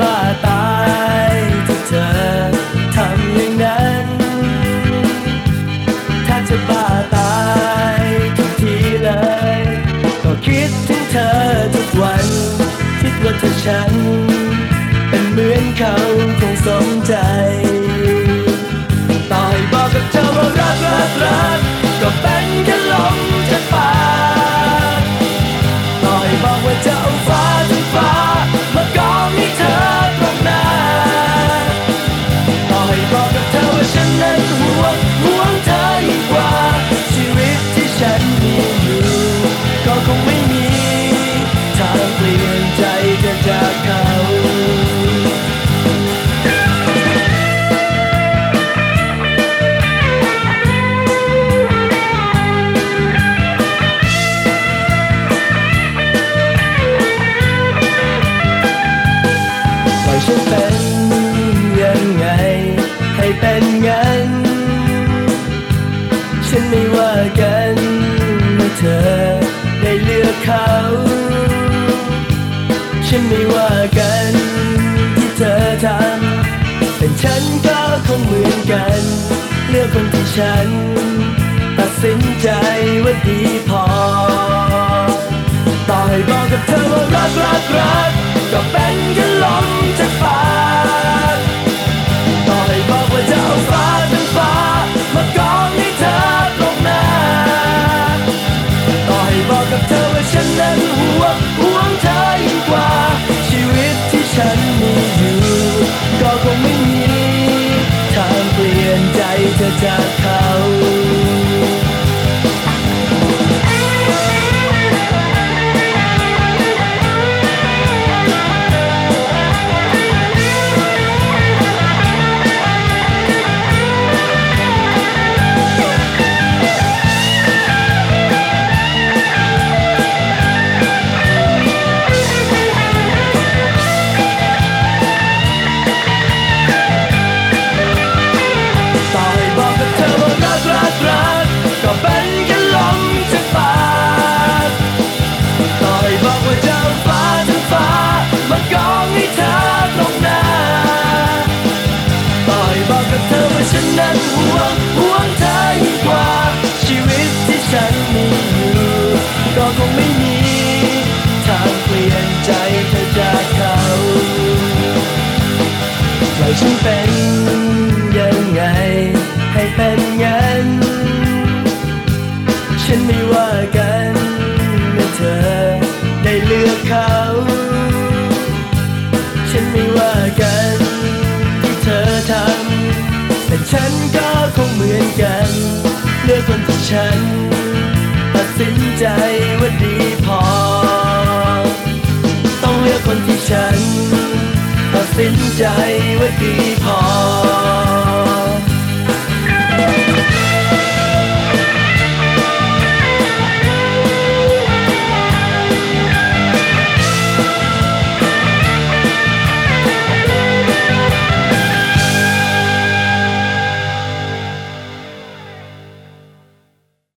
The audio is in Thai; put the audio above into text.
บ้าตายที่เธอทำอย่างนั้น ถ้าจะบ้าตายทุกทีเลย ก็คิดถึงเธอทุกวัน คิดว่าเธอฉัน เป็นเหมือนเขา ฉันก็คงเหมือนกัน เลือกคนที่ฉัน ตัดสินใจว่าดีพอ ต่อให้บอกกับเธอว่ารักรักรัก ลี่ยนในั้นห่วงห่วงเธอยิ่งกว่า ชีวิตที่ฉันมีอยู่ ก็คงไม่มีทางเปลี่ยนใจเธอจากเขาปล่อยฉันเป็นยังไง ให้เป็นงั้น ฉันไม่ว่ากันเมื่อเธอได้เลือกเขา ฉันก็คงเหมือนกัน เลือกคนที่ฉัน ตัดสินใจว่าดีพอ ต้องเลือกคนที่ฉัน ตัดสินใจว่าดีพอ